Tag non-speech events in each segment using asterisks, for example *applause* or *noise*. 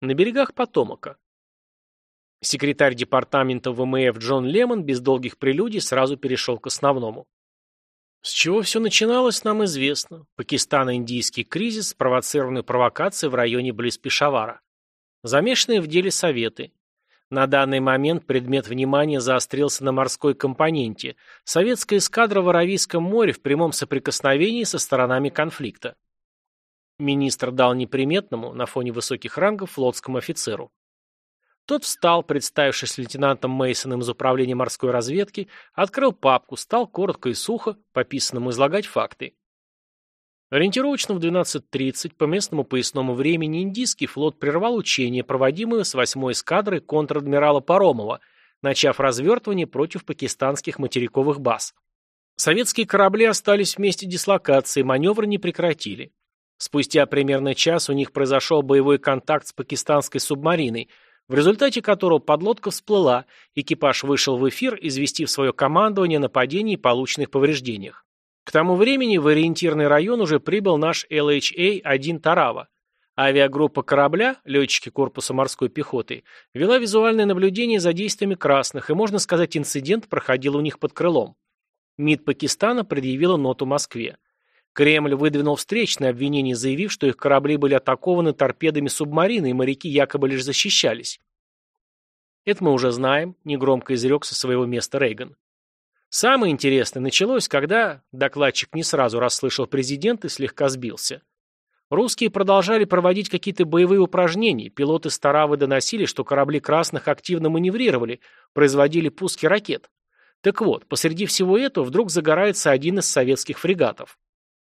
на берегах Потомака. Секретарь департамента ВМФ Джон Лемон без долгих прелюдий сразу перешел к основному. С чего все начиналось, нам известно. Пакистано-индийский кризис, спровоцированный провокацией в районе близ Пешавара. Замешанные в деле Советы. На данный момент предмет внимания заострился на морской компоненте. Советская эскадра в Аравийском море в прямом соприкосновении со сторонами конфликта. Министр дал неприметному, на фоне высоких рангов, флотскому офицеру. Тот встал, представившись лейтенантом Мейсоном из управления морской разведки, открыл папку, стал коротко и сухо, по писанному излагать факты. Ориентировочно в 12.30 по местному поясному времени индийский флот прервал учение, проводимое с 8-й эскадрой контр-адмирала Паромова, начав развертывание против пакистанских материковых баз. Советские корабли остались в месте дислокации, маневры не прекратили. Спустя примерно час у них произошел боевой контакт с пакистанской субмариной – в результате которого подлодка всплыла, экипаж вышел в эфир, известив свое командование о нападении и полученных повреждениях. К тому времени в ориентирный район уже прибыл наш LHA-1 «Тарава». Авиагруппа корабля, летчики корпуса морской пехоты, вела визуальное наблюдение за действиями красных, и, можно сказать, инцидент проходил у них под крылом. МИД Пакистана предъявила ноту Москве. Кремль выдвинул встречное обвинение, заявив, что их корабли были атакованы торпедами субмарины, и моряки якобы лишь защищались. Это мы уже знаем, негромко изрек со своего места Рейган. Самое интересное началось, когда докладчик не сразу расслышал президент и слегка сбился. Русские продолжали проводить какие-то боевые упражнения, пилоты Старавы доносили, что корабли красных активно маневрировали, производили пуски ракет. Так вот, посреди всего этого вдруг загорается один из советских фрегатов.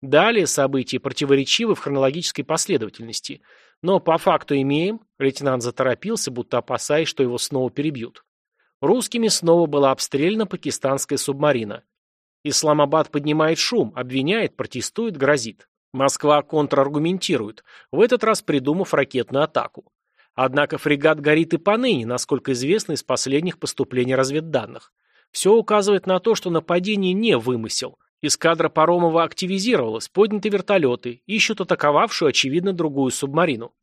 Далее события противоречивы в хронологической последовательности. Но по факту имеем, лейтенант заторопился, будто опасаясь, что его снова перебьют. Русскими снова была обстреляна пакистанская субмарина. Исламабад поднимает шум, обвиняет, протестует, грозит. Москва контраргументирует, в этот раз придумав ракетную атаку. Однако фрегат горит и поныне, насколько известно из последних поступлений разведданных. Все указывает на то, что нападение не вымысел – Эскадра Паромова активизировалась, подняты вертолеты, ищут атаковавшую, очевидно, другую субмарину.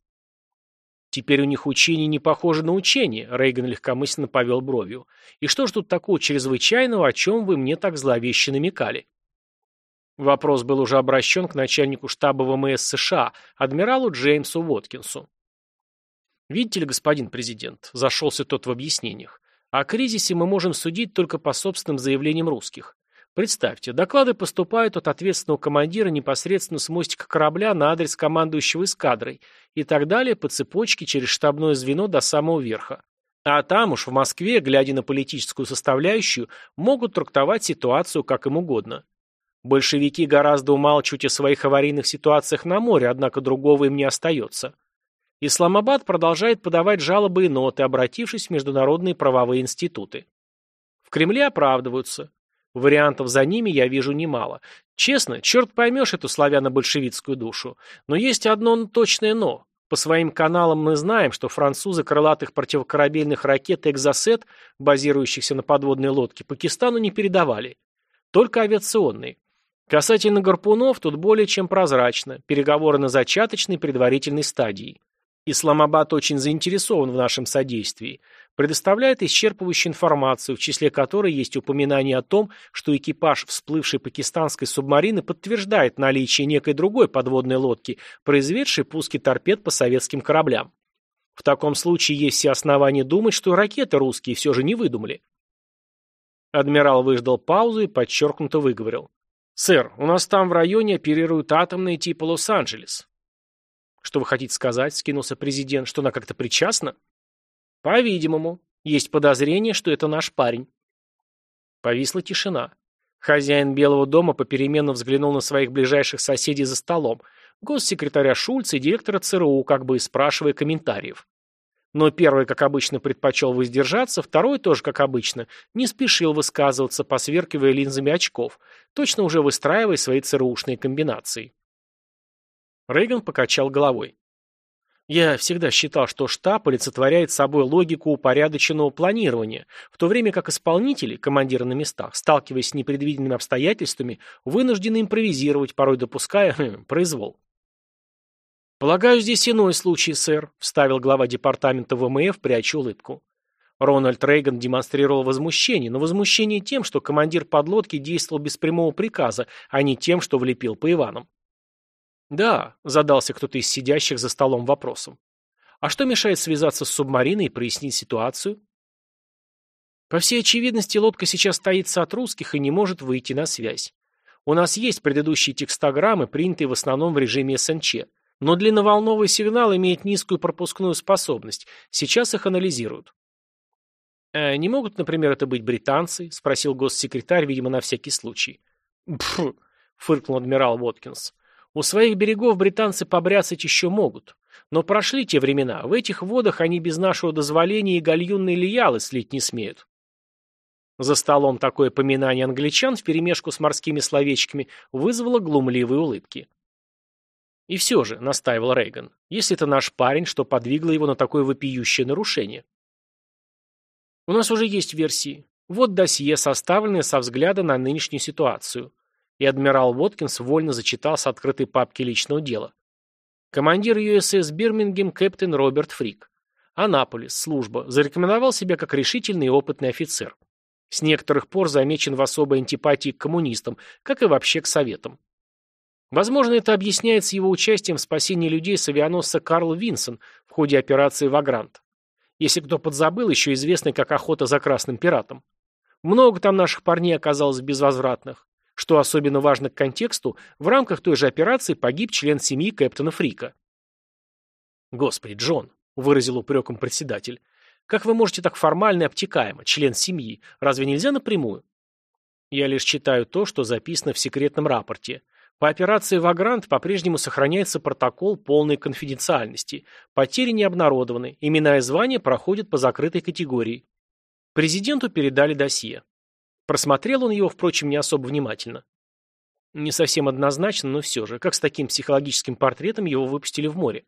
Теперь у них учение не похоже на учение, Рейган легкомысленно повел бровью. И что ж тут такого чрезвычайного, о чем вы мне так зловеще намекали? Вопрос был уже обращен к начальнику штаба ВМС США, адмиралу Джеймсу Уоткинсу. Видите ли, господин президент, зашелся тот в объяснениях, о кризисе мы можем судить только по собственным заявлениям русских. Представьте, доклады поступают от ответственного командира непосредственно с мостика корабля на адрес командующего эскадрой и так далее по цепочке через штабное звено до самого верха. А там уж в Москве, глядя на политическую составляющую, могут трактовать ситуацию как им угодно. Большевики гораздо умалчивают о своих аварийных ситуациях на море, однако другого им не остается. Исламабад продолжает подавать жалобы и ноты, обратившись в международные правовые институты. В Кремле оправдываются. Вариантов за ними я вижу немало. Честно, черт поймешь эту славяно-большевистскую душу. Но есть одно точное «но». По своим каналам мы знаем, что французы крылатых противокорабельных ракет «Экзосет», базирующихся на подводной лодке, Пакистану не передавали. Только авиационные. Касательно гарпунов, тут более чем прозрачно. Переговоры на зачаточной предварительной стадии. Исламабад очень заинтересован в нашем содействии предоставляет исчерпывающую информацию, в числе которой есть упоминание о том, что экипаж всплывшей пакистанской субмарины подтверждает наличие некой другой подводной лодки, произведшей пуски торпед по советским кораблям. В таком случае есть все основания думать, что ракеты русские все же не выдумали. Адмирал выждал паузу и подчеркнуто выговорил. «Сэр, у нас там в районе оперируют атомные типа Лос-Анджелес». «Что вы хотите сказать?» — скинулся президент. «Что она как-то причастна?» По-видимому, есть подозрение, что это наш парень. Повисла тишина. Хозяин Белого дома попеременно взглянул на своих ближайших соседей за столом, госсекретаря Шульца и директора ЦРУ, как бы спрашивая комментариев. Но первый, как обычно, предпочел воздержаться, второй, тоже как обычно, не спешил высказываться, посверкивая линзами очков, точно уже выстраивая свои ЦРУшные комбинации. Рейган покачал головой. Я всегда считал, что штаб олицетворяет собой логику упорядоченного планирования, в то время как исполнители, командиры на местах, сталкиваясь с непредвиденными обстоятельствами, вынуждены импровизировать, порой допуская *laughs* хм, произвол. «Полагаю, здесь иной случай, сэр», — вставил глава департамента ВМФ, пряча улыбку. Рональд Рейган демонстрировал возмущение, но возмущение тем, что командир подлодки действовал без прямого приказа, а не тем, что влепил по Иванам. «Да», — задался кто-то из сидящих за столом вопросом. «А что мешает связаться с субмариной и прояснить ситуацию?» По всей очевидности, лодка сейчас стоится от русских и не может выйти на связь. У нас есть предыдущие текстограммы, принятые в основном в режиме СНЧ. Но длинноволновый сигнал имеет низкую пропускную способность. Сейчас их анализируют. «Э, «Не могут, например, это быть британцы?» – спросил госсекретарь, видимо, на всякий случай. «Пф!» – фыркнул адмирал Воткинс. «У своих берегов британцы побряцать еще могут. Но прошли те времена. В этих водах они без нашего дозволения и гальюнные лиялы слить не смеют». За столом такое поминание англичан вперемешку с морскими словечками вызвало глумливые улыбки. И все же, настаивал Рейган, если это наш парень, что подвигло его на такое вопиющее нарушение? У нас уже есть версии. Вот досье, составленное со взгляда на нынешнюю ситуацию. И адмирал Уоткинс вольно зачитал с открытой папки личного дела. Командир USS Бирмингем капитан Роберт Фрик. Анаполис, служба, зарекомендовал себя как решительный и опытный офицер. С некоторых пор замечен в особой антипатии к коммунистам, как и вообще к советам. Возможно, это объясняется его участием в спасении людей с авианосца Карл Винсон в ходе операции «Вагрант». Если кто подзабыл, еще известный как охота за красным пиратом. Много там наших парней оказалось безвозвратных. Что особенно важно к контексту, в рамках той же операции погиб член семьи Кэптона Фрика. «Господи, Джон», — выразил упреком председатель, — «как вы можете так формально и обтекаемо, член семьи? Разве нельзя напрямую?» «Я лишь читаю то, что записано в секретном рапорте. По операции «Вагрант» по-прежнему сохраняется протокол полной конфиденциальности. Потери не обнародованы, имена и звания проходят по закрытой категории. Президенту передали досье. Просмотрел он его, впрочем, не особо внимательно. Не совсем однозначно, но все же, как с таким психологическим портретом его выпустили в море.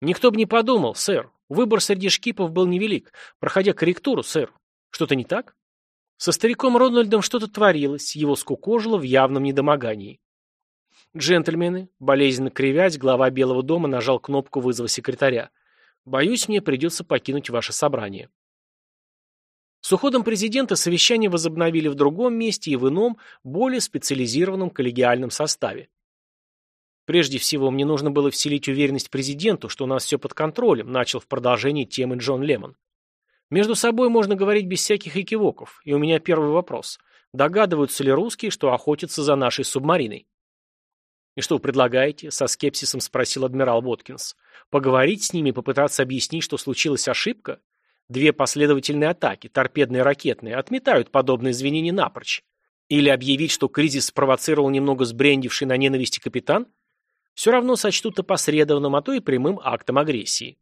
Никто бы не подумал, сэр. Выбор среди шкипов был невелик. Проходя корректуру, сэр. Что-то не так? Со стариком Рональдом что-то творилось, его скукожило в явном недомогании. «Джентльмены», болезненно кривясь, глава Белого дома нажал кнопку вызова секретаря. «Боюсь, мне придется покинуть ваше собрание». С уходом президента совещание возобновили в другом месте и в ином, более специализированном коллегиальном составе. Прежде всего, мне нужно было вселить уверенность президенту, что у нас все под контролем, начал в продолжении темы Джон Лемон. Между собой можно говорить без всяких экивоков, и у меня первый вопрос. Догадываются ли русские, что охотятся за нашей субмариной? «И что вы предлагаете?» — со скепсисом спросил адмирал Воткинс. «Поговорить с ними, попытаться объяснить, что случилась ошибка? Две последовательные атаки, торпедные и ракетные, отметают подобные извинения напрочь. Или объявить, что кризис спровоцировал немного сбрендивший на ненависти капитан? Все равно сочтут опосредованным, а то и прямым актом агрессии.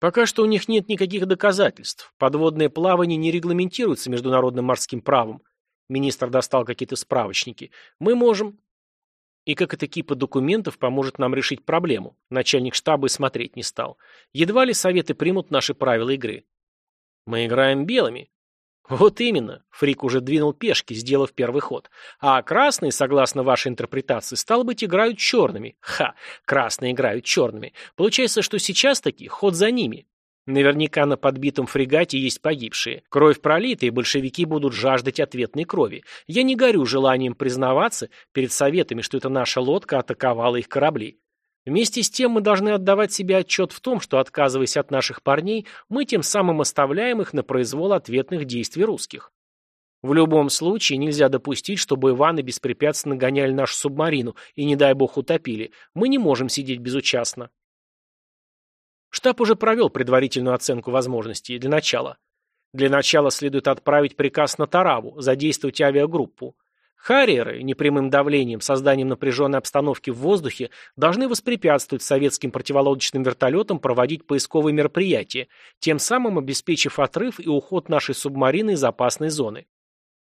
Пока что у них нет никаких доказательств. Подводное плавание не регламентируется международным морским правом. Министр достал какие-то справочники. Мы можем... И как эта кипа документов поможет нам решить проблему? Начальник штаба и смотреть не стал. Едва ли советы примут наши правила игры. Мы играем белыми. Вот именно. Фрик уже двинул пешки, сделав первый ход. А красные, согласно вашей интерпретации, стало быть, играют черными. Ха, красные играют черными. Получается, что сейчас таки ход за ними. Наверняка на подбитом фрегате есть погибшие. Кровь пролита, и большевики будут жаждать ответной крови. Я не горю желанием признаваться перед советами, что это наша лодка атаковала их корабли. Вместе с тем мы должны отдавать себе отчет в том, что, отказываясь от наших парней, мы тем самым оставляем их на произвол ответных действий русских. В любом случае нельзя допустить, чтобы Иваны беспрепятственно гоняли нашу субмарину и, не дай бог, утопили. Мы не можем сидеть безучастно. Штаб уже провел предварительную оценку возможностей для начала. Для начала следует отправить приказ на Тараву, задействовать авиагруппу. Харриеры, непрямым давлением, созданием напряженной обстановки в воздухе, должны воспрепятствовать советским противолодочным вертолетам проводить поисковые мероприятия, тем самым обеспечив отрыв и уход нашей субмарины из опасной зоны.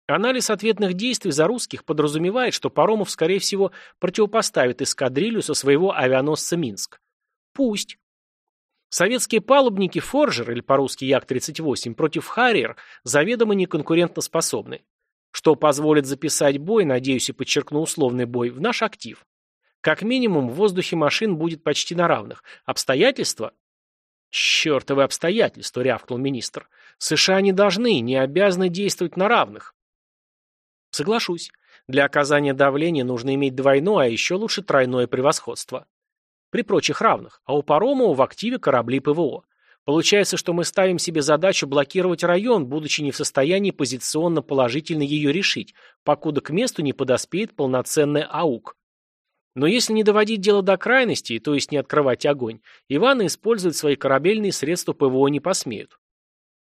Анализ ответных действий за русских подразумевает, что Паромов, скорее всего, противопоставит эскадрилью со своего авианосца «Минск». Пусть. Советские палубники «Форжер» или по-русски Як-38 против «Харриер» заведомо неконкурентоспособны, что позволит записать бой, надеюсь и подчеркну условный бой, в наш актив. Как минимум, в воздухе машин будет почти на равных. Обстоятельства? Чертовы обстоятельства, рявкнул министр. США не должны, не обязаны действовать на равных. Соглашусь. Для оказания давления нужно иметь двойное, а еще лучше тройное превосходство. При прочих равных, а у Паромова в активе корабли ПВО. Получается, что мы ставим себе задачу блокировать район, будучи не в состоянии позиционно положительно ее решить, покуда к месту не подоспеет полноценный АУК. Но если не доводить дело до крайности, то есть не открывать огонь, Иваны использовать свои корабельные средства ПВО не посмеют.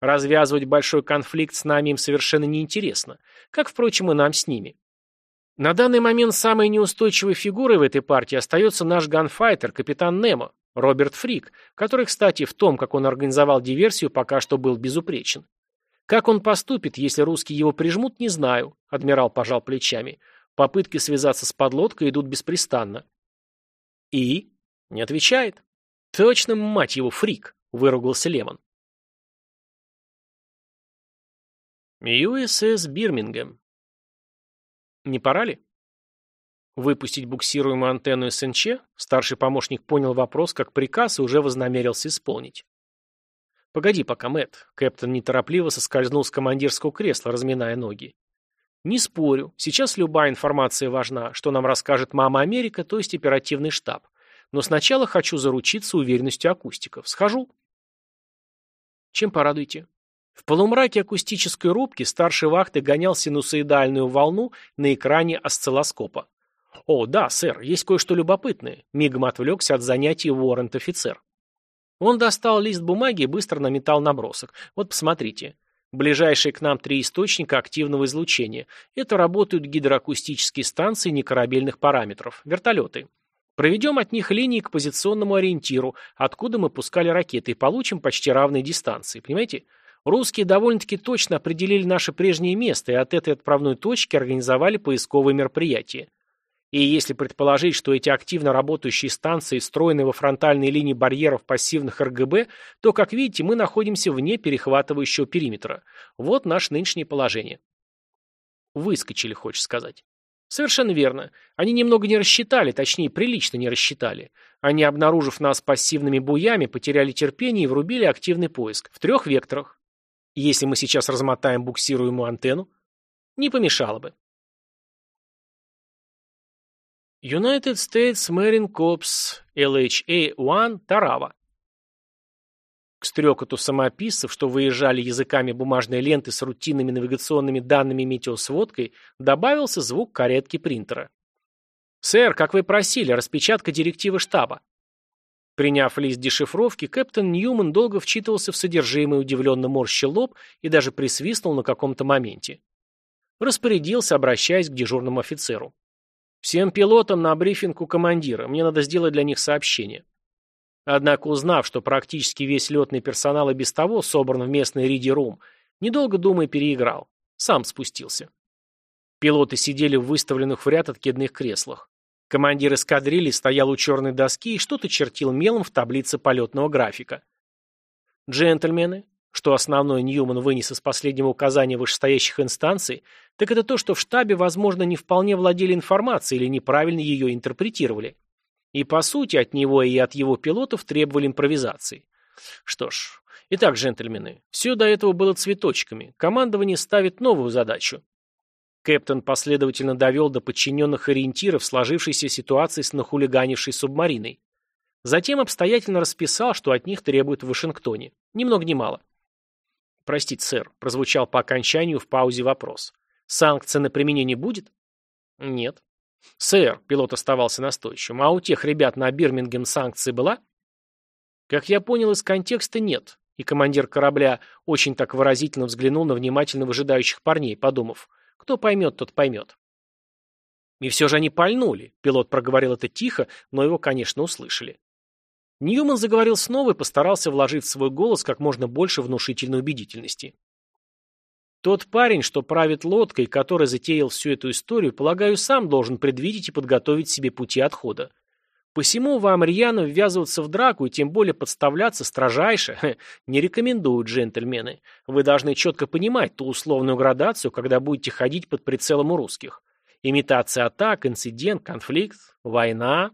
Развязывать большой конфликт с нами им совершенно неинтересно, как, впрочем, и нам с ними. На данный момент самой неустойчивой фигурой в этой партии остается наш ганфайтер, капитан Немо, Роберт Фрик, который, кстати, в том, как он организовал диверсию, пока что был безупречен. Как он поступит, если русские его прижмут, не знаю, адмирал пожал плечами. Попытки связаться с подлодкой идут беспрестанно. И? Не отвечает. Точно, мать его, Фрик, выругался Лемон. USS Бирмингем. Не пора ли? Выпустить буксируемую антенну СНЧ? Старший помощник понял вопрос как приказ и уже вознамерился исполнить. «Погоди пока, Мэтт». Кэптон неторопливо соскользнул с командирского кресла, разминая ноги. «Не спорю. Сейчас любая информация важна, что нам расскажет мама Америка, то есть оперативный штаб. Но сначала хочу заручиться уверенностью акустиков. Схожу». «Чем порадуете?» В полумраке акустической рубки старший вахты гонял синусоидальную волну на экране осциллоскопа. «О, да, сэр, есть кое-что любопытное», — мигом отвлекся от занятий Уоррент-офицер. Он достал лист бумаги и быстро наметал набросок. Вот посмотрите. Ближайшие к нам три источника активного излучения. Это работают гидроакустические станции некорабельных параметров, вертолеты. Проведем от них линии к позиционному ориентиру, откуда мы пускали ракеты, и получим почти равные дистанции. Понимаете? Русские довольно-таки точно определили наше прежнее место и от этой отправной точки организовали поисковые мероприятия. И если предположить, что эти активно работающие станции встроены во фронтальные линии барьеров пассивных РГБ, то, как видите, мы находимся вне перехватывающего периметра. Вот наше нынешнее положение. Выскочили, хочешь сказать. Совершенно верно. Они немного не рассчитали, точнее, прилично не рассчитали. Они, обнаружив нас пассивными буями, потеряли терпение и врубили активный поиск. В трех векторах. Если мы сейчас размотаем буксируемую антенну, не помешало бы. United States Marine Corps LHA-1 Тарава. К стрекоту самописцев, что выезжали языками бумажной ленты с рутинными навигационными данными метеосводкой, добавился звук каретки принтера. «Сэр, как вы просили, распечатка директивы штаба». Приняв лист дешифровки, капитан Ньюман долго вчитывался в содержимое, удивленно морщил лоб и даже присвистнул на каком-то моменте. Распорядился, обращаясь к дежурному офицеру. Всем пилотам на брифинг у командира. Мне надо сделать для них сообщение. Однако, узнав, что практически весь летный персонал и без того собран в местный риди-рум, недолго думая переиграл. Сам спустился. Пилоты сидели в выставленных в ряд откидных креслах. Командир эскадрильи стоял у черной доски и что-то чертил мелом в таблице полетного графика. «Джентльмены, что основной Ньюман вынес из последнего указания вышестоящих инстанций, так это то, что в штабе, возможно, не вполне владели информацией или неправильно ее интерпретировали. И, по сути, от него и от его пилотов требовали импровизации. Что ж, итак, джентльмены, все до этого было цветочками. Командование ставит новую задачу. Кэптон последовательно довел до подчиненных ориентиров сложившейся ситуации с нахулиганившей субмариной. Затем обстоятельно расписал, что от них требуют в Вашингтоне. Ни много ни мало. «Простите, сэр», — прозвучал по окончанию в паузе вопрос. «Санкций на применение будет?» «Нет». «Сэр», — пилот оставался настойчивым, «а у тех ребят на Бирмингем санкции была?» Как я понял из контекста, нет. И командир корабля очень так выразительно взглянул на внимательно выжидающих парней, подумав, кто поймет, тот поймет. И все же они пальнули. Пилот проговорил это тихо, но его, конечно, услышали. Ньюман заговорил снова и постарался вложить в свой голос как можно больше внушительной убедительности. Тот парень, что правит лодкой, который затеял всю эту историю, полагаю, сам должен предвидеть и подготовить себе пути отхода. Посему вам рьяно ввязываться в драку и тем более подставляться строжайше не рекомендуют джентльмены. Вы должны четко понимать ту условную градацию, когда будете ходить под прицелом у русских. Имитация атак, инцидент, конфликт, война.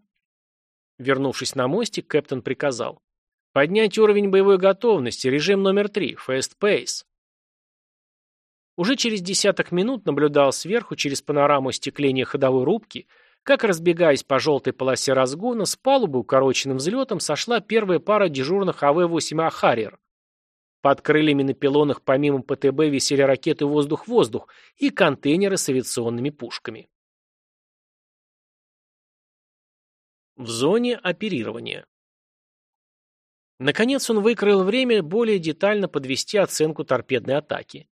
Вернувшись на мостик, Кэптон приказал. Поднять уровень боевой готовности, режим номер три, Fast Pace. Уже через десяток минут наблюдал сверху через панораму стекления ходовой рубки, как, разбегаясь по желтой полосе разгона, с палубы укороченным взлетом сошла первая пара дежурных АВ-8А «Харриер». Под крыльями на пилонах помимо ПТБ висели ракеты «Воздух-воздух» и контейнеры с авиационными пушками. В зоне оперирования. Наконец он выкроил время более детально подвести оценку торпедной атаки.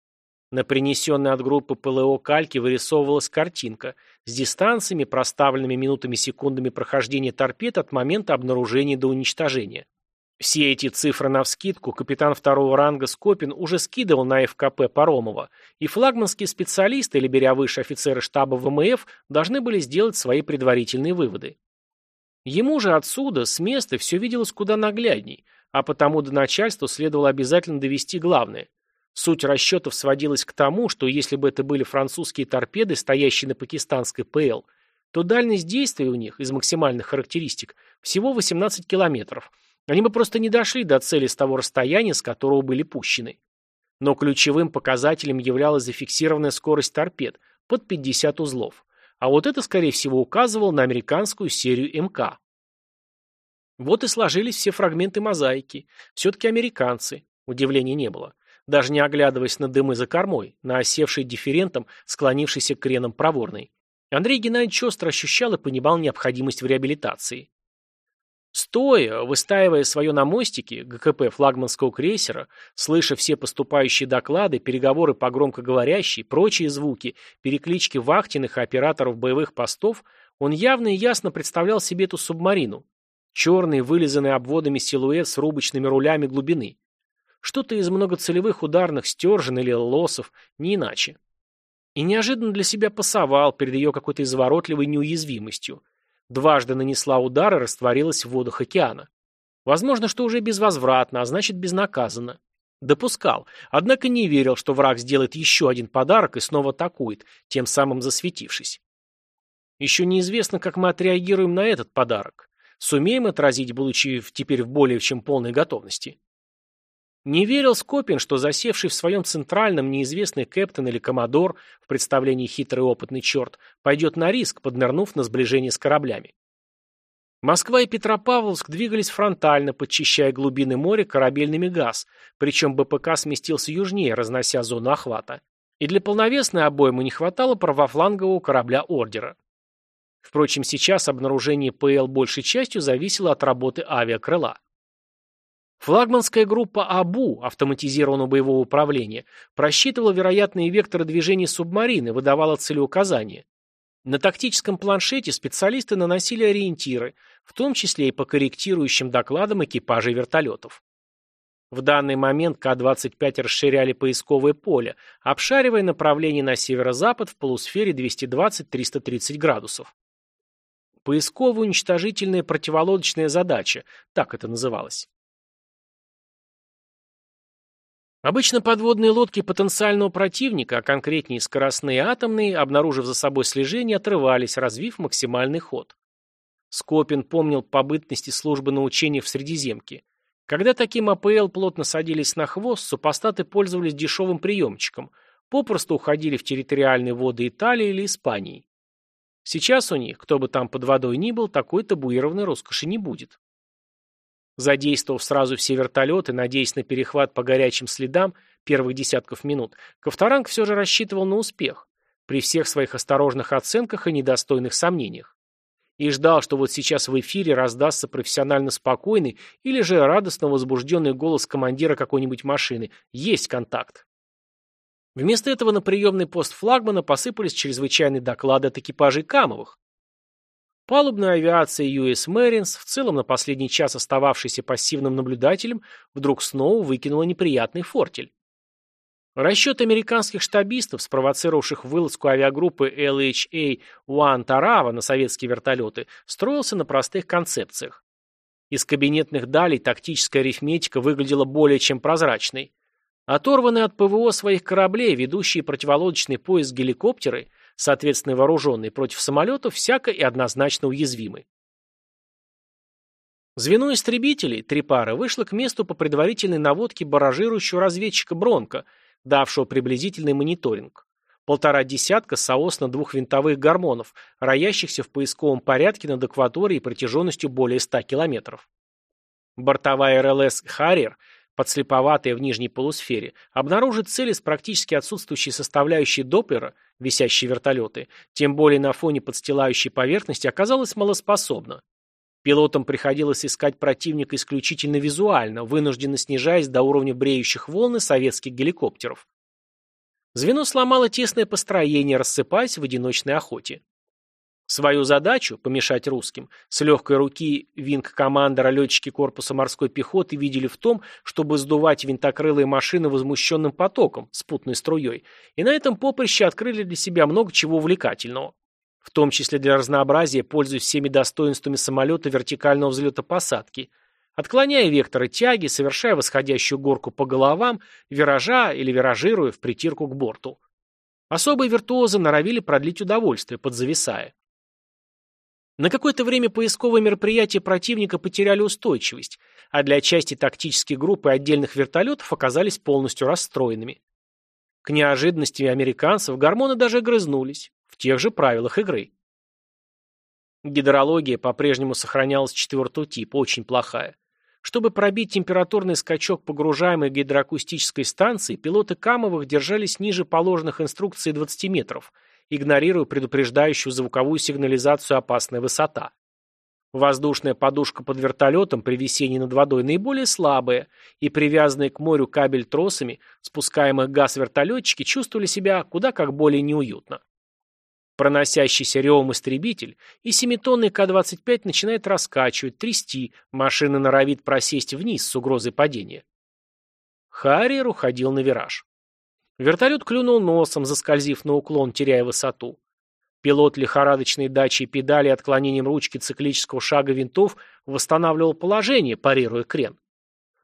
На принесенной от группы ПЛО кальки вырисовывалась картинка с дистанциями, проставленными минутами-секундами прохождения торпед от момента обнаружения до уничтожения. Все эти цифры навскидку капитан второго ранга Скопин уже скидывал на ФКП Паромова, и флагманские специалисты, или беря выше офицеры штаба ВМФ, должны были сделать свои предварительные выводы. Ему же отсюда, с места, все виделось куда наглядней, а потому до начальства следовало обязательно довести главное. Суть расчетов сводилась к тому, что если бы это были французские торпеды, стоящие на пакистанской ПЛ, то дальность действия у них, из максимальных характеристик, всего 18 километров. Они бы просто не дошли до цели с того расстояния, с которого были пущены. Но ключевым показателем являлась зафиксированная скорость торпед под 50 узлов. А вот это, скорее всего, указывало на американскую серию МК. Вот и сложились все фрагменты мозаики. Все-таки американцы. Удивления не было. Даже не оглядываясь на дымы за кормой, на осевший дифферентом, склонившийся к кренам проворный. Андрей Геннадьевич остро ощущал и понимал необходимость в реабилитации. Стоя, выстаивая свое на мостике, ГКП флагманского крейсера, слыша все поступающие доклады, переговоры по громкоговорящей, прочие звуки, переклички вахтенных и операторов боевых постов, он явно и ясно представлял себе эту субмарину, Черный, вылизанный обводами силуэт с рубочными рулями глубины. Что-то из многоцелевых ударных стержен или лосов, не иначе. И неожиданно для себя пасовал перед ее какой-то изворотливой неуязвимостью. Дважды нанесла удар и растворилась в водах океана. Возможно, что уже безвозвратно, а значит безнаказанно. Допускал, однако не верил, что враг сделает еще один подарок и снова атакует, тем самым засветившись. Еще неизвестно, как мы отреагируем на этот подарок. Сумеем отразить, будучи теперь в более чем полной готовности? Не верил Скопин, что засевший в своем центральном неизвестный кэптен или коммодор, в представлении хитрый опытный черт, пойдет на риск, поднырнув на сближение с кораблями. Москва и Петропавловск двигались фронтально, подчищая глубины моря корабельными газ, причем БПК сместился южнее, разнося зону охвата. И для полновесной обоймы не хватало правофлангового корабля ордера. Впрочем, сейчас обнаружение ПЛ большей частью зависело от работы авиакрыла. Флагманская группа АБУ, автоматизированного боевого управления, просчитывала вероятные векторы движения субмарины, выдавала целеуказания. На тактическом планшете специалисты наносили ориентиры, в том числе и по корректирующим докладам экипажей вертолетов. В данный момент К-25 расширяли поисковое поле, обшаривая направление на северо-запад в полусфере 220-330 градусов. Поисковая уничтожительная противолодочная задача, так это называлось. Обычно подводные лодки потенциального противника, а конкретнее скоростные атомные, обнаружив за собой слежение, отрывались, развив максимальный ход. Скопин помнил побытности службы на учениях в Средиземке. Когда таким АПЛ плотно садились на хвост, супостаты пользовались дешевым приемчиком, попросту уходили в территориальные воды Италии или Испании. Сейчас у них, кто бы там под водой ни был, такой табуированной роскоши не будет. Задействовав сразу все вертолеты, надеясь на перехват по горячим следам первых десятков минут, Ковторанг все же рассчитывал на успех, при всех своих осторожных оценках и недостойных сомнениях. И ждал, что вот сейчас в эфире раздастся профессионально спокойный или же радостно возбужденный голос командира какой-нибудь машины «Есть контакт». Вместо этого на приемный пост флагмана посыпались чрезвычайные доклады от экипажей Камовых. Палубная авиация US Marines, в целом на последний час остававшийся пассивным наблюдателем, вдруг снова выкинула неприятный фортель. Расчет американских штабистов, спровоцировавших вылазку авиагруппы LHA-1 Тарава на советские вертолеты, строился на простых концепциях. Из кабинетных далей тактическая арифметика выглядела более чем прозрачной. Оторванные от ПВО своих кораблей, ведущие противолодочный поиск геликоптеры, соответственно вооруженные против самолетов, всяко и однозначно уязвимы. Звено истребителей, три пары, вышло к месту по предварительной наводке баражирующего разведчика Бронко, давшего приблизительный мониторинг. Полтора десятка соосно двухвинтовых гормонов, роящихся в поисковом порядке над акваторией протяженностью более 100 километров. Бортовая РЛС «Харриер», подслеповатая в нижней полусфере, обнаружит цели с практически отсутствующей составляющей Доплера, висящие вертолеты, тем более на фоне подстилающей поверхности, оказалась малоспособна. Пилотам приходилось искать противника исключительно визуально, вынужденно снижаясь до уровня бреющих волны советских геликоптеров. Звено сломало тесное построение, рассыпаясь в одиночной охоте. Свою задачу, помешать русским, с легкой руки винг-командора летчики корпуса морской пехоты видели в том, чтобы сдувать винтокрылые машины возмущенным потоком, спутной струей, и на этом поприще открыли для себя много чего увлекательного в том числе для разнообразия, пользуясь всеми достоинствами самолета вертикального взлета-посадки, отклоняя векторы тяги, совершая восходящую горку по головам, виража или виражируя в притирку к борту. Особые виртуозы норовили продлить удовольствие, подзависая. На какое-то время поисковые мероприятия противника потеряли устойчивость, а для части тактических групп и отдельных вертолетов оказались полностью расстроенными. К неожиданности американцев гормоны даже грызнулись в тех же правилах игры. Гидрология по-прежнему сохранялась четвертого типа, очень плохая. Чтобы пробить температурный скачок погружаемой гидроакустической станции, пилоты Камовых держались ниже положенных инструкций 20 метров, игнорируя предупреждающую звуковую сигнализацию «опасная высота». Воздушная подушка под вертолетом при висении над водой наиболее слабая, и привязанные к морю кабель тросами спускаемых газ вертолетчики чувствовали себя куда как более неуютно. Проносящийся ревом истребитель, и семитонный К-25 начинает раскачивать, трясти, машина норовит просесть вниз с угрозой падения. Харриер уходил на вираж. Вертолет клюнул носом, заскользив на уклон, теряя высоту. Пилот лихорадочной дачей педали отклонением ручки циклического шага винтов восстанавливал положение, парируя крен.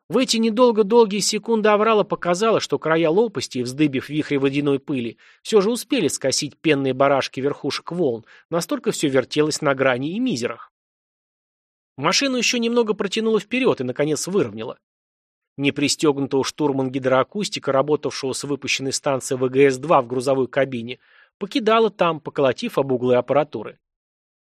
В эти недолго долгие секунды Аврала показала, что края лопасти, вздыбив вихри водяной пыли, все же успели скосить пенные барашки верхушек волн, настолько все вертелось на грани и мизерах. Машину еще немного протянуло вперед и, наконец, выровняло. Непристегнутого штурман гидроакустика, работавшего с выпущенной станции ВГС-2 в грузовой кабине, покидала там, поколотив об углы аппаратуры.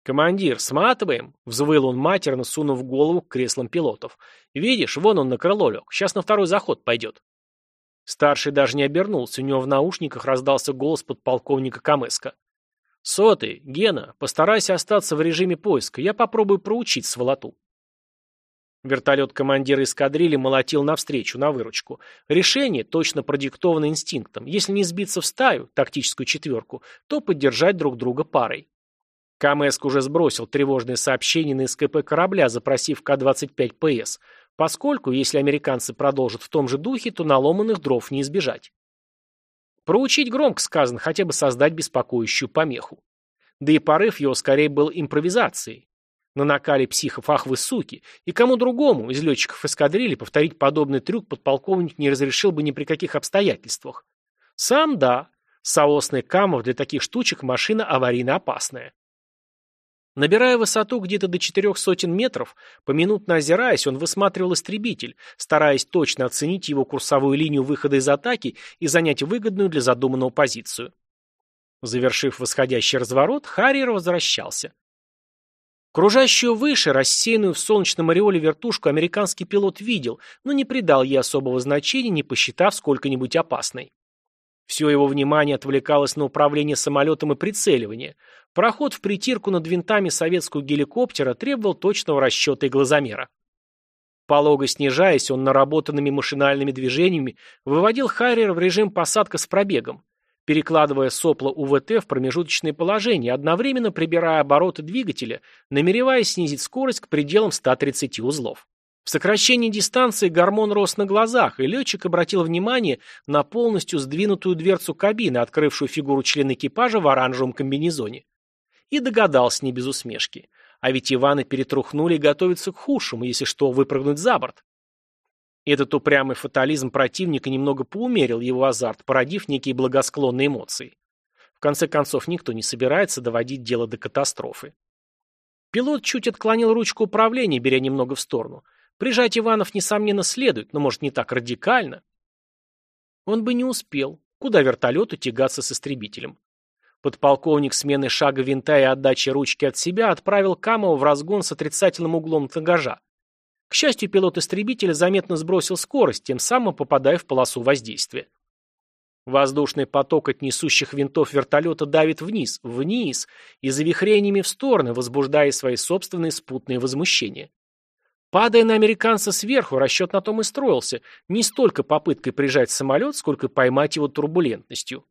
«Командир, сматываем!» — взвыл он матерно, сунув голову к креслам пилотов. «Видишь, вон он на крыло лег. Сейчас на второй заход пойдет». Старший даже не обернулся, у него в наушниках раздался голос подполковника Камеска. «Сотый, Гена, постарайся остаться в режиме поиска, я попробую проучить сволоту». Вертолет командира эскадрильи молотил навстречу, на выручку. Решение точно продиктовано инстинктом. Если не сбиться в стаю, тактическую четверку, то поддержать друг друга парой. Камеск уже сбросил тревожное сообщение на СКП корабля, запросив К-25ПС, поскольку, если американцы продолжат в том же духе, то наломанных дров не избежать. Проучить громко сказано, хотя бы создать беспокоящую помеху. Да и порыв его скорее был импровизацией. На накале вы суки, и кому другому из летчиков эскадрильи повторить подобный трюк подполковник не разрешил бы ни при каких обстоятельствах. Сам да, соосный Камов для таких штучек машина аварийно опасная. Набирая высоту где-то до четырех сотен метров, поминутно озираясь, он высматривал истребитель, стараясь точно оценить его курсовую линию выхода из атаки и занять выгодную для задуманного позицию. Завершив восходящий разворот, Харриер возвращался. Кружащую выше, рассеянную в солнечном ореоле вертушку американский пилот видел, но не придал ей особого значения, не посчитав сколько-нибудь опасной. Все его внимание отвлекалось на управление самолетом и прицеливание. Проход в притирку над винтами советского геликоптера требовал точного расчета и глазомера. Полого снижаясь, он наработанными машинальными движениями выводил Харриер в режим посадка с пробегом, перекладывая сопла УВТ в промежуточные положения, одновременно прибирая обороты двигателя, намереваясь снизить скорость к пределам 130 узлов. В сокращении дистанции гормон рос на глазах, и летчик обратил внимание на полностью сдвинутую дверцу кабины, открывшую фигуру члена экипажа в оранжевом комбинезоне. И догадался не без усмешки. А ведь Иваны перетрухнули и готовятся к худшему, если что, выпрыгнуть за борт. Этот упрямый фатализм противника немного поумерил его азарт, породив некие благосклонные эмоции. В конце концов, никто не собирается доводить дело до катастрофы. Пилот чуть отклонил ручку управления, беря немного в сторону. Прижать Иванов, несомненно, следует, но, может, не так радикально. Он бы не успел. Куда вертолету тягаться с истребителем? Подполковник смены шага винта и отдачи ручки от себя отправил Камова в разгон с отрицательным углом тагажа. К счастью, пилот истребителя заметно сбросил скорость, тем самым попадая в полосу воздействия. Воздушный поток от несущих винтов вертолета давит вниз, вниз и завихрениями в стороны, возбуждая свои собственные спутные возмущения. Падая на американца сверху, расчет на том и строился, не столько попыткой прижать самолет, сколько поймать его турбулентностью.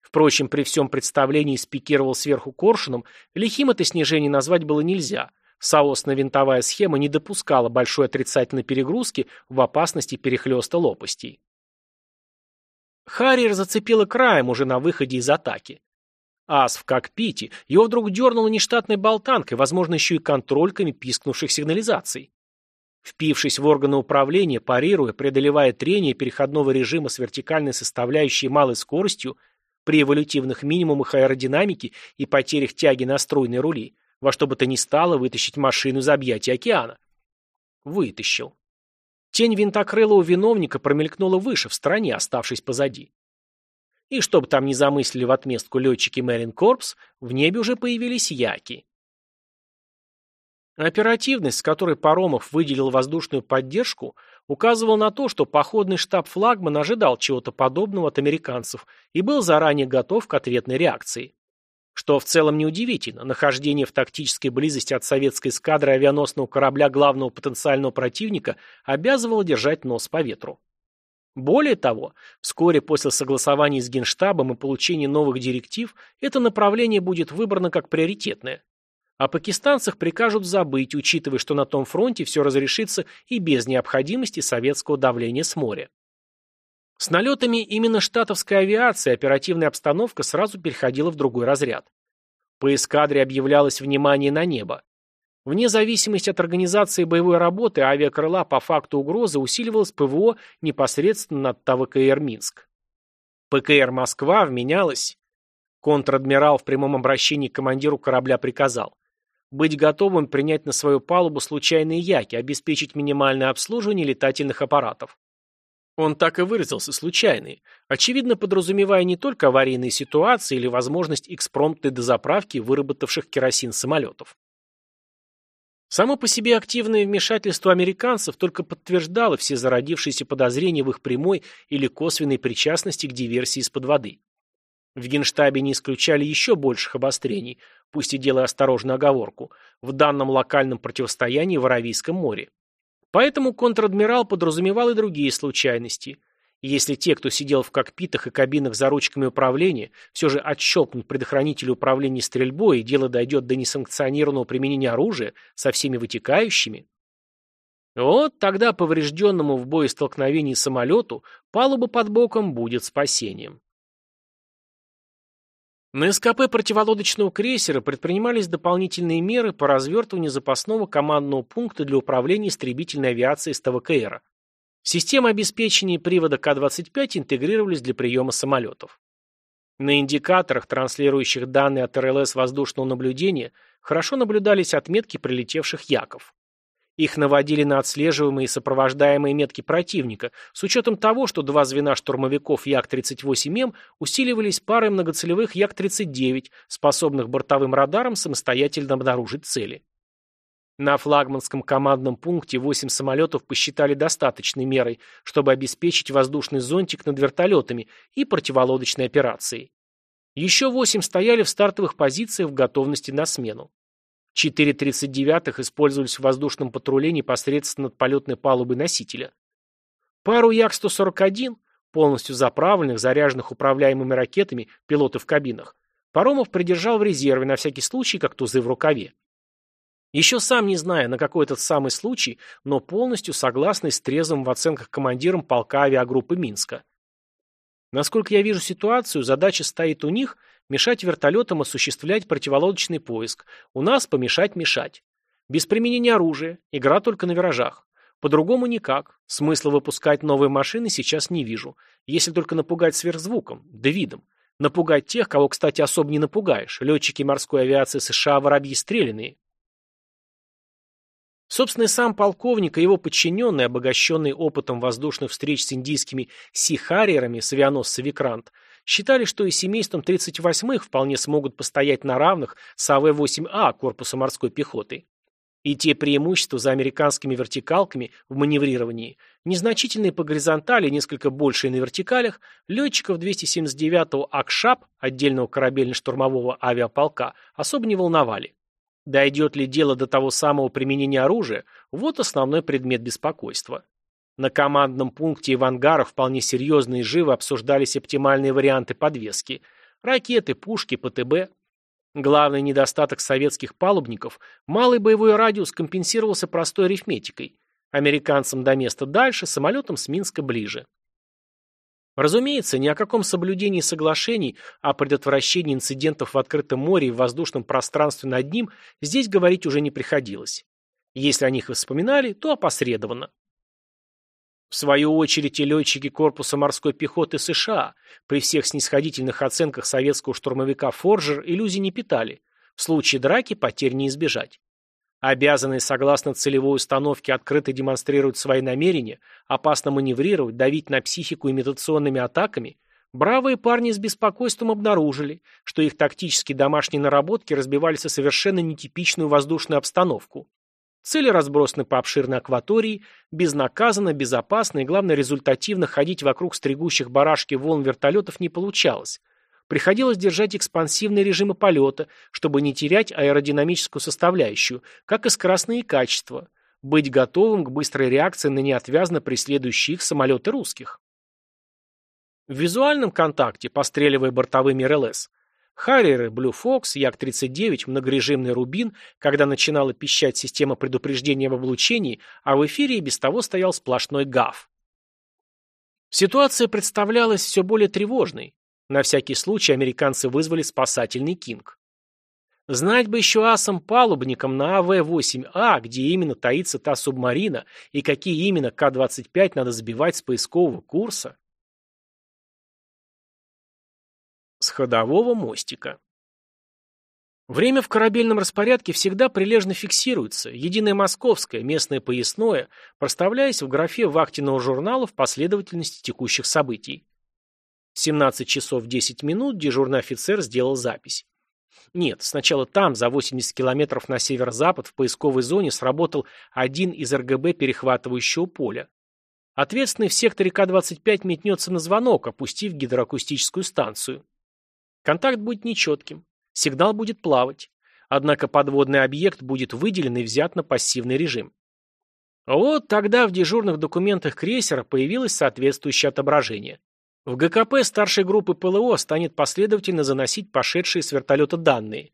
Впрочем, при всем представлении спикировал сверху коршуном, лихим это снижение назвать было нельзя. Соосно-винтовая схема не допускала большой отрицательной перегрузки в опасности перехлеста лопастей. Харриер зацепила краем уже на выходе из атаки. Ас в кокпите, его вдруг дернуло нештатной болтанкой, возможно, еще и контрольками пискнувших сигнализаций. Впившись в органы управления, парируя, преодолевая трение переходного режима с вертикальной составляющей малой скоростью, при эволютивных минимумах аэродинамики и потерях тяги на струйные рули, во что бы то ни стало вытащить машину из объятий океана. Вытащил. Тень винтокрылого виновника промелькнула выше, в стороне, оставшись позади. И чтобы там не замыслили в отместку летчики Мэрин Корпс, в небе уже появились яки. Оперативность, с которой Паромов выделил воздушную поддержку, указывала на то, что походный штаб флагман ожидал чего-то подобного от американцев и был заранее готов к ответной реакции. Что в целом неудивительно, нахождение в тактической близости от советской эскадры авианосного корабля главного потенциального противника обязывало держать нос по ветру. Более того, вскоре после согласования с Генштабом и получения новых директив это направление будет выбрано как приоритетное. О пакистанцах прикажут забыть, учитывая, что на том фронте все разрешится и без необходимости советского давления с моря. С налетами именно штатовской авиации оперативная обстановка сразу переходила в другой разряд. По эскадре объявлялось внимание на небо. Вне зависимости от организации боевой работы авиакрыла по факту угрозы усиливалось ПВО непосредственно над ТВКР «Минск». ПКР «Москва» вменялась. Контр-адмирал в прямом обращении к командиру корабля приказал быть готовым принять на свою палубу случайные яки, обеспечить минимальное обслуживание летательных аппаратов. Он так и выразился случайные, очевидно подразумевая не только аварийные ситуации или возможность экспромтной дозаправки выработавших керосин самолетов. Само по себе активное вмешательство американцев только подтверждало все зародившиеся подозрения в их прямой или косвенной причастности к диверсии из-под воды. В Генштабе не исключали еще больших обострений, пусть и делая осторожную оговорку, в данном локальном противостоянии в Аравийском море. Поэтому контр-адмирал подразумевал и другие случайности. если те, кто сидел в кокпитах и кабинах за ручками управления, все же отщелкнут предохранители управления стрельбой и дело дойдет до несанкционированного применения оружия со всеми вытекающими, вот тогда поврежденному в боестолкновении самолету палуба под боком будет спасением. На СКП противолодочного крейсера предпринимались дополнительные меры по развертыванию запасного командного пункта для управления истребительной авиацией СТВКР. Системы обеспечения привода К-25 интегрировались для приема самолетов. На индикаторах, транслирующих данные от РЛС воздушного наблюдения, хорошо наблюдались отметки прилетевших яков. Их наводили на отслеживаемые и сопровождаемые метки противника, с учетом того, что два звена штурмовиков Як-38М усиливались парой многоцелевых Як-39, способных бортовым радаром самостоятельно обнаружить цели. На флагманском командном пункте 8 самолетов посчитали достаточной мерой, чтобы обеспечить воздушный зонтик над вертолетами и противолодочной операцией. Еще 8 стояли в стартовых позициях в готовности на смену. Четыре 39-х использовались в воздушном патруле непосредственно над полетной палубой носителя. Пару Як-141, полностью заправленных, заряженных управляемыми ракетами, пилоты в кабинах, Паромов придержал в резерве на всякий случай, как тузы в рукаве. Еще сам не зная, на какой этот самый случай, но полностью согласный с трезвым в оценках командиром полка авиагруппы Минска. Насколько я вижу ситуацию, задача стоит у них мешать вертолетам осуществлять противолодочный поиск, у нас помешать мешать. Без применения оружия, игра только на виражах. По-другому никак. Смысла выпускать новые машины сейчас не вижу. Если только напугать сверхзвуком, да видом. Напугать тех, кого, кстати, особо не напугаешь. Летчики морской авиации США воробьи стреляные. Собственно, сам полковник и его подчиненные, обогащенные опытом воздушных встреч с индийскими си-харриерами с авианосца «Викрант», считали, что и семейством 38-х вполне смогут постоять на равных с АВ-8А корпуса морской пехоты. И те преимущества за американскими вертикалками в маневрировании, незначительные по горизонтали, несколько большие на вертикалях, летчиков 279-го АКШАП, отдельного корабельно-штурмового авиаполка, особо не волновали. Дойдет ли дело до того самого применения оружия, вот основной предмет беспокойства. На командном пункте и вполне серьезно и живо обсуждались оптимальные варианты подвески. Ракеты, пушки, ПТБ. Главный недостаток советских палубников – малый боевой радиус компенсировался простой арифметикой. Американцам до места дальше, самолетам с Минска ближе. Разумеется, ни о каком соблюдении соглашений о предотвращении инцидентов в открытом море и в воздушном пространстве над ним здесь говорить уже не приходилось. Если о них и вспоминали, то опосредованно. В свою очередь и летчики корпуса морской пехоты США при всех снисходительных оценках советского штурмовика «Форджер» иллюзий не питали. В случае драки потерь не избежать. Обязанные, согласно целевой установке, открыто демонстрировать свои намерения, опасно маневрировать, давить на психику имитационными атаками, бравые парни с беспокойством обнаружили, что их тактические домашние наработки разбивались о совершенно нетипичную воздушную обстановку. Цели разбросаны по обширной акватории, безнаказанно, безопасно и, главное, результативно ходить вокруг стригущих барашки волн вертолетов не получалось – Приходилось держать экспансивные режимы полета, чтобы не терять аэродинамическую составляющую, как и скоростные качества, быть готовым к быстрой реакции на неотвязно преследующие их самолеты русских. В визуальном контакте, постреливая бортовыми РЛС, Харриеры, Blue Fox, Як-39, многорежимный Рубин, когда начинала пищать система предупреждения в облучении, а в эфире и без того стоял сплошной гаф. Ситуация представлялась все более тревожной. На всякий случай американцы вызвали спасательный «Кинг». Знать бы еще асам-палубникам на АВ-8А, а, где именно таится та субмарина и какие именно К-25 надо сбивать с поискового курса. С ходового мостика. Время в корабельном распорядке всегда прилежно фиксируется, единое московское, местное поясное, проставляясь в графе вахтенного журнала в последовательности текущих событий. 17 часов 10 минут дежурный офицер сделал запись. Нет, сначала там, за 80 километров на северо-запад, в поисковой зоне сработал один из РГБ перехватывающего поля. Ответственный в секторе К-25 метнется на звонок, опустив гидроакустическую станцию. Контакт будет нечетким, сигнал будет плавать, однако подводный объект будет выделен и взят на пассивный режим. Вот тогда в дежурных документах крейсера появилось соответствующее отображение. В ГКП старшей группы ПЛО станет последовательно заносить пошедшие с вертолета данные.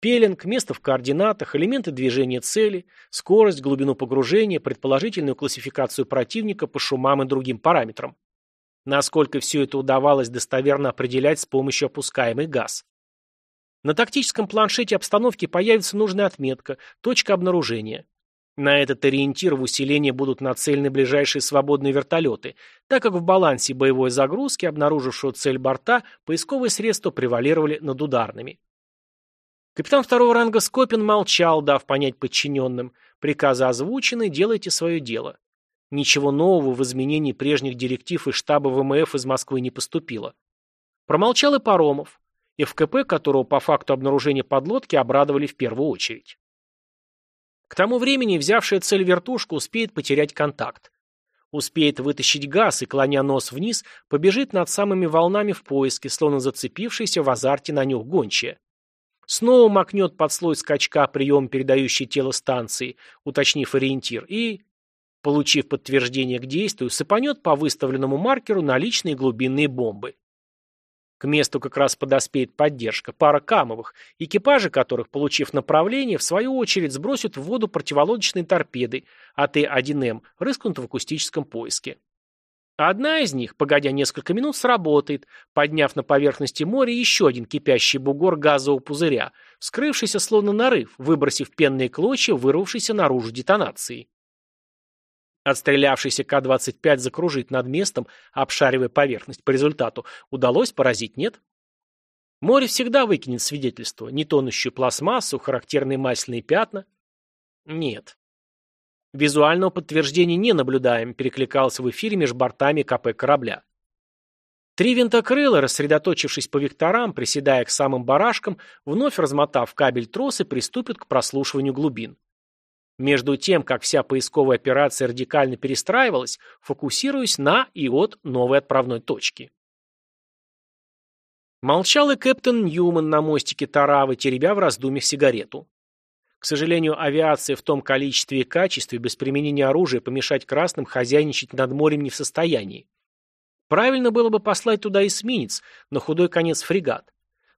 Пеленг, место в координатах, элементы движения цели, скорость, глубину погружения, предположительную классификацию противника по шумам и другим параметрам. Насколько все это удавалось достоверно определять с помощью опускаемый газ. На тактическом планшете обстановки появится нужная отметка, точка обнаружения. На этот ориентир в усилении будут нацелены ближайшие свободные вертолеты, так как в балансе боевой загрузки, обнаружившего цель борта, поисковые средства превалировали над ударными. Капитан второго ранга Скопин молчал, дав понять подчиненным. Приказы озвучены, делайте свое дело. Ничего нового в изменении прежних директив из штаба ВМФ из Москвы не поступило. Промолчал и Паромов, ФКП, которого по факту обнаружения подлодки обрадовали в первую очередь. К тому времени взявшая цель вертушка успеет потерять контакт. Успеет вытащить газ и, клоня нос вниз, побежит над самыми волнами в поиске, словно зацепившийся в азарте на нюх гончая. Снова макнет под слой скачка прием, передающий тело станции, уточнив ориентир, и, получив подтверждение к действию, сыпанет по выставленному маркеру наличные глубинные бомбы. К месту как раз подоспеет поддержка, пара камовых, экипажи которых, получив направление, в свою очередь сбросят в воду противолодочные торпеды, а Т-1М рыскнут в акустическом поиске. Одна из них, погодя несколько минут, сработает, подняв на поверхности моря еще один кипящий бугор газового пузыря, скрывшийся словно нарыв, выбросив пенные клочья, вырвавшиеся наружу детонации. Отстрелявшийся К-25 закружить над местом, обшаривая поверхность по результату, удалось поразить, нет? Море всегда выкинет свидетельство, нетонущую пластмассу, характерные масляные пятна. Нет. Визуального подтверждения не наблюдаем, перекликался в эфире между бортами КП корабля. Три винтокрыла, рассредоточившись по векторам, приседая к самым барашкам, вновь размотав кабель тросы, приступят к прослушиванию глубин. Между тем, как вся поисковая операция радикально перестраивалась, фокусируясь на и от новой отправной точки. Молчал и капитан Ньюман на мостике Таравы, теребя в раздумьях сигарету. К сожалению, авиация в том количестве и качестве без применения оружия помешать красным хозяйничать над морем не в состоянии. Правильно было бы послать туда эсминец, на худой конец фрегат.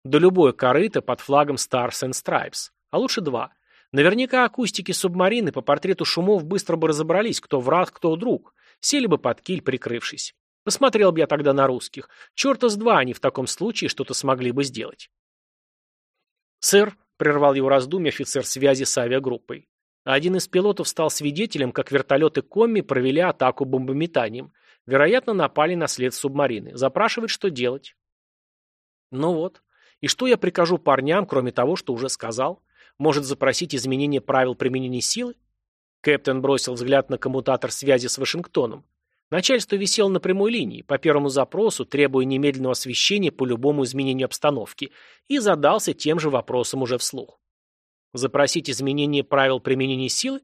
Да любое корыто под флагом Stars and Stripes. А лучше два. Наверняка акустики субмарины по портрету шумов быстро бы разобрались, кто враг, кто друг. Сели бы под киль, прикрывшись. Посмотрел бы я тогда на русских. Черта с два они в таком случае что-то смогли бы сделать. «Сэр», — прервал его раздумье офицер связи с авиагруппой, один из пилотов стал свидетелем, как вертолеты Комми провели атаку бомбометанием. Вероятно, напали на след субмарины. Запрашивает, что делать. Ну вот. И что я прикажу парням, кроме того, что уже сказал? Может запросить изменение правил применения силы? Кэптен бросил взгляд на коммутатор связи с Вашингтоном. Начальство висело на прямой линии, по первому запросу, требуя немедленного освещения по любому изменению обстановки, и задался тем же вопросом уже вслух. Запросить изменение правил применения силы?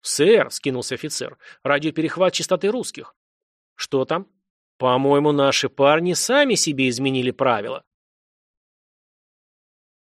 «Сэр», — скинулся офицер, — «радиоперехват частоты русских». «Что там?» «По-моему, наши парни сами себе изменили правила».